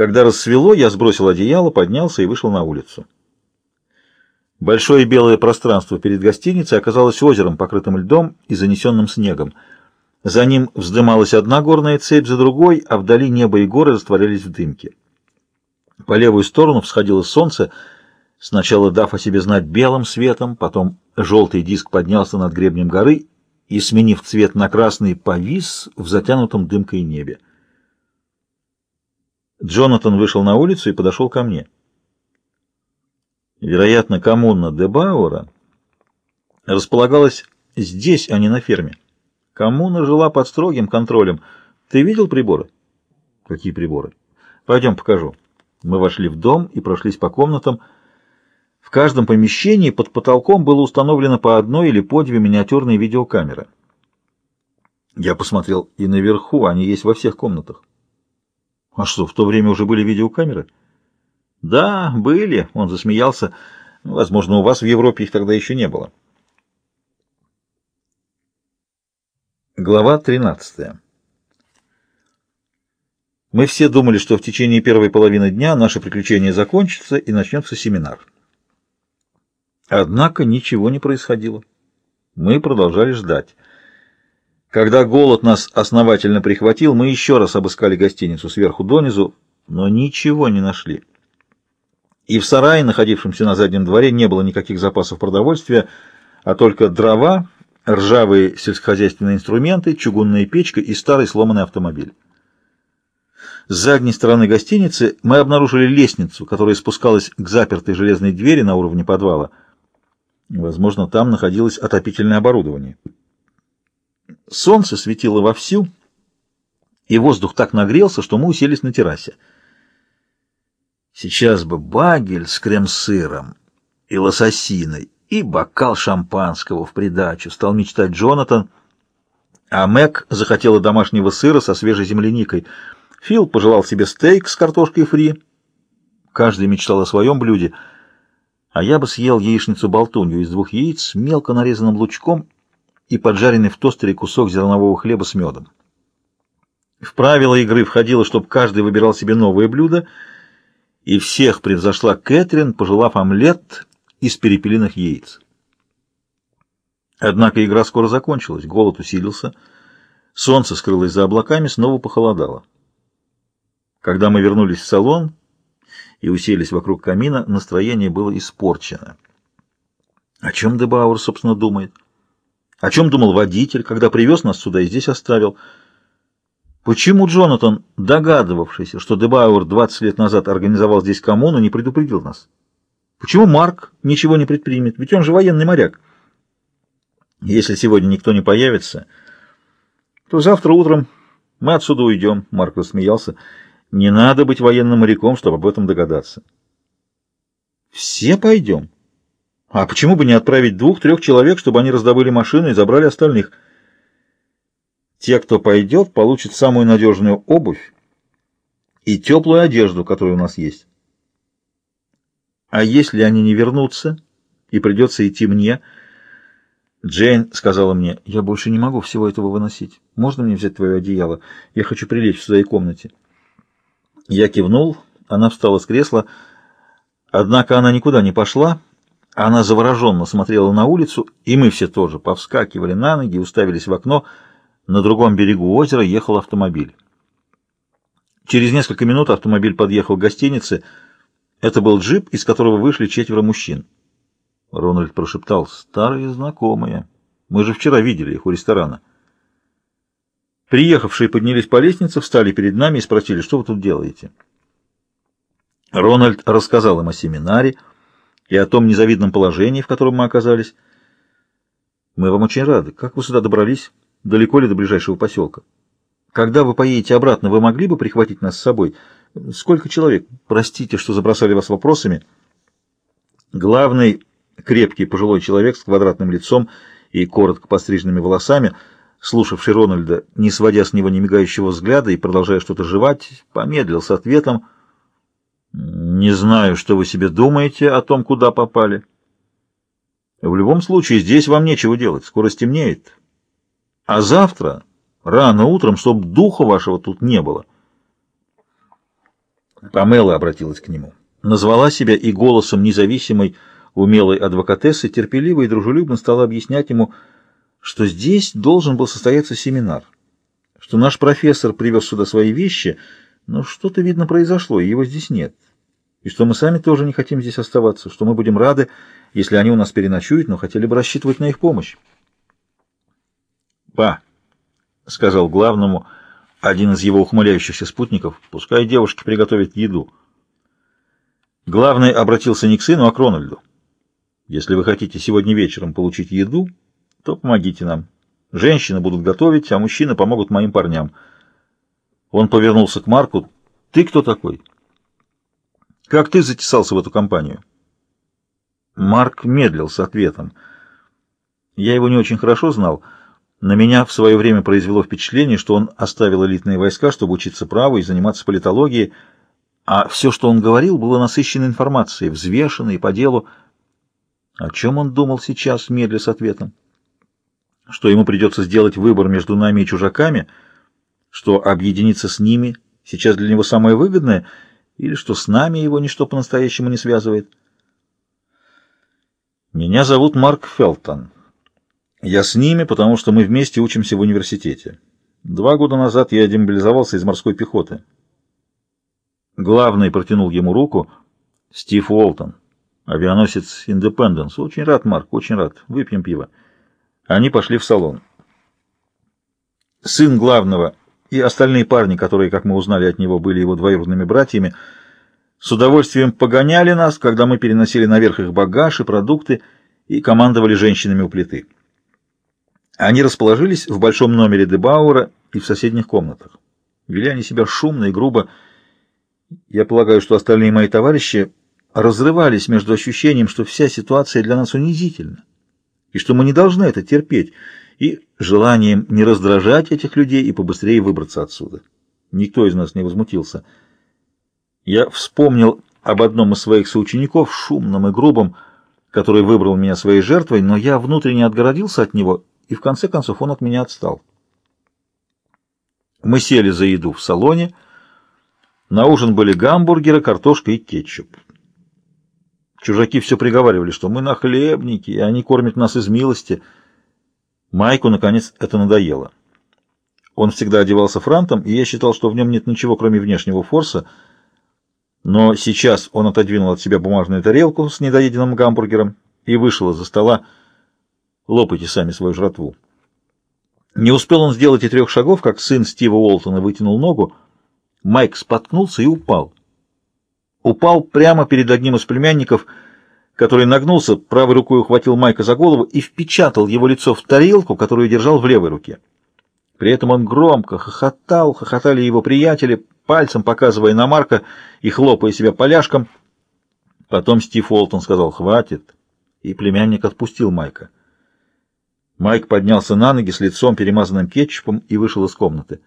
Когда рассвело, я сбросил одеяло, поднялся и вышел на улицу. Большое белое пространство перед гостиницей оказалось озером, покрытым льдом и занесенным снегом. За ним вздымалась одна горная цепь за другой, а вдали небо и горы растворялись в дымке. По левую сторону всходило солнце, сначала дав о себе знать белым светом, потом желтый диск поднялся над гребнем горы и, сменив цвет на красный, повис в затянутом дымкой небе. Джонатан вышел на улицу и подошел ко мне. Вероятно, коммуна Дебауэра располагалась здесь, а не на ферме. Коммуна жила под строгим контролем. Ты видел приборы? Какие приборы? Пойдем покажу. Мы вошли в дом и прошлись по комнатам. В каждом помещении под потолком было установлено по одной или по две миниатюрные видеокамеры. Я посмотрел и наверху, они есть во всех комнатах. А что, в то время уже были видеокамеры? — «Да, были», — он засмеялся. «Возможно, у вас в Европе их тогда еще не было». Глава 13 Мы все думали, что в течение первой половины дня наше приключение закончится и начнется семинар. Однако ничего не происходило. Мы продолжали ждать. Когда голод нас основательно прихватил, мы еще раз обыскали гостиницу сверху донизу, но ничего не нашли и в сарае, находившемся на заднем дворе, не было никаких запасов продовольствия, а только дрова, ржавые сельскохозяйственные инструменты, чугунная печка и старый сломанный автомобиль. С задней стороны гостиницы мы обнаружили лестницу, которая спускалась к запертой железной двери на уровне подвала. Возможно, там находилось отопительное оборудование. Солнце светило вовсю, и воздух так нагрелся, что мы уселись на террасе. Сейчас бы багель с крем-сыром и лососиной, и бокал шампанского в придачу, стал мечтать Джонатан. А Мэг захотела домашнего сыра со свежей земляникой. Фил пожелал себе стейк с картошкой фри. Каждый мечтал о своем блюде. А я бы съел яичницу-болтунью из двух яиц с мелко нарезанным лучком и поджаренный в тостере кусок зернового хлеба с медом. В правила игры входило, чтобы каждый выбирал себе новое блюдо — и всех превзошла Кэтрин, пожелав омлет из перепелиных яиц. Однако игра скоро закончилась, голод усилился, солнце скрылось за облаками, снова похолодало. Когда мы вернулись в салон и уселись вокруг камина, настроение было испорчено. О чем Дебауэр, собственно, думает? О чем думал водитель, когда привез нас сюда и здесь оставил? Почему Джонатан, догадывавшийся, что Дебауэр 20 лет назад организовал здесь коммуну, не предупредил нас? Почему Марк ничего не предпримет? Ведь он же военный моряк. Если сегодня никто не появится, то завтра утром мы отсюда уйдем, Марк рассмеялся. Не надо быть военным моряком, чтобы об этом догадаться. Все пойдем. А почему бы не отправить двух-трех человек, чтобы они раздобыли машины и забрали остальных? Те, кто пойдет, получат самую надежную обувь и теплую одежду, которая у нас есть. А если они не вернутся и придется идти мне... Джейн сказала мне, я больше не могу всего этого выносить. Можно мне взять твое одеяло? Я хочу прилечь в своей комнате. Я кивнул, она встала с кресла, однако она никуда не пошла. Она завороженно смотрела на улицу, и мы все тоже повскакивали на ноги, уставились в окно — на другом берегу озера ехал автомобиль. Через несколько минут автомобиль подъехал к гостинице. Это был джип, из которого вышли четверо мужчин. Рональд прошептал, «Старые знакомые. Мы же вчера видели их у ресторана». Приехавшие поднялись по лестнице, встали перед нами и спросили, что вы тут делаете. Рональд рассказал им о семинаре и о том незавидном положении, в котором мы оказались. «Мы вам очень рады. Как вы сюда добрались?» Далеко ли до ближайшего поселка? Когда вы поедете обратно, вы могли бы прихватить нас с собой? Сколько человек? Простите, что забросали вас вопросами. Главный крепкий пожилой человек с квадратным лицом и коротко постриженными волосами, слушавший Рональда, не сводя с него немигающего взгляда и продолжая что-то жевать, помедлил с ответом «Не знаю, что вы себе думаете о том, куда попали. В любом случае, здесь вам нечего делать, скоро стемнеет». А завтра, рано утром, чтобы духа вашего тут не было. Памела обратилась к нему. Назвала себя и голосом независимой, умелой адвокатессы терпеливо и дружелюбно стала объяснять ему, что здесь должен был состояться семинар, что наш профессор привез сюда свои вещи, но что-то, видно, произошло, и его здесь нет, и что мы сами тоже не хотим здесь оставаться, что мы будем рады, если они у нас переночуют, но хотели бы рассчитывать на их помощь. «Па», — сказал главному один из его ухмыляющихся спутников, — «пускай девушки приготовят еду». Главный обратился не к сыну, а к Рональду. «Если вы хотите сегодня вечером получить еду, то помогите нам. Женщины будут готовить, а мужчины помогут моим парням». Он повернулся к Марку. «Ты кто такой?» «Как ты затесался в эту компанию?» Марк медлил с ответом. Я его не очень хорошо знал. На меня в свое время произвело впечатление, что он оставил элитные войска, чтобы учиться праву и заниматься политологией, а все, что он говорил, было насыщено информацией, взвешенной по делу. О чем он думал сейчас, медля с ответом? Что ему придется сделать выбор между нами и чужаками, что объединиться с ними сейчас для него самое выгодное, или что с нами его ничто по-настоящему не связывает? Меня зовут Марк Фелтон. Я с ними, потому что мы вместе учимся в университете. Два года назад я демобилизовался из морской пехоты. Главный протянул ему руку. Стив Уолтон, авианосец Индепенденс. Очень рад, Марк, очень рад. Выпьем пиво. Они пошли в салон. Сын главного и остальные парни, которые, как мы узнали от него, были его двоюродными братьями, с удовольствием погоняли нас, когда мы переносили наверх их багаж и продукты и командовали женщинами у плиты. Они расположились в большом номере Дебауэра и в соседних комнатах. Вели они себя шумно и грубо. Я полагаю, что остальные мои товарищи разрывались между ощущением, что вся ситуация для нас унизительна, и что мы не должны это терпеть, и желанием не раздражать этих людей и побыстрее выбраться отсюда. Никто из нас не возмутился. Я вспомнил об одном из своих соучеников, шумном и грубом, который выбрал меня своей жертвой, но я внутренне отгородился от него, и в конце концов он от меня отстал. Мы сели за еду в салоне. На ужин были гамбургеры, картошка и кетчуп. Чужаки все приговаривали, что мы нахлебники, и они кормят нас из милости. Майку, наконец, это надоело. Он всегда одевался франтом, и я считал, что в нем нет ничего, кроме внешнего форса — но сейчас он отодвинул от себя бумажную тарелку с недоеденным гамбургером и вышел из-за стола. Лопайте сами свою жратву. Не успел он сделать и трех шагов, как сын Стива Уолтона вытянул ногу. Майк споткнулся и упал. Упал прямо перед одним из племянников, который нагнулся, правой рукой ухватил Майка за голову и впечатал его лицо в тарелку, которую держал в левой руке. При этом он громко хохотал, хохотали его приятели, пальцем показывая на Марка и хлопая себя поляшком. Потом Стив Уолтон сказал «хватит», и племянник отпустил Майка. Майк поднялся на ноги с лицом, перемазанным кетчупом, и вышел из комнаты.